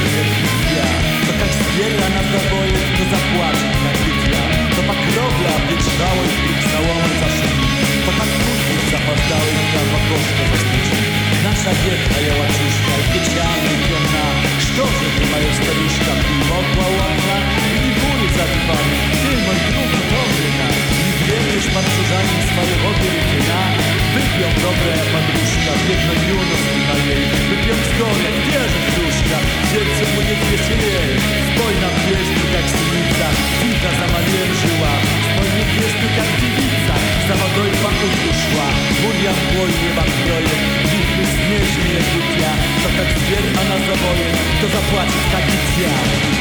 Thank koło nieba kroje Dziwny śmieszny jest ja Zatać zbier, a na zaboje To zapłaci takicja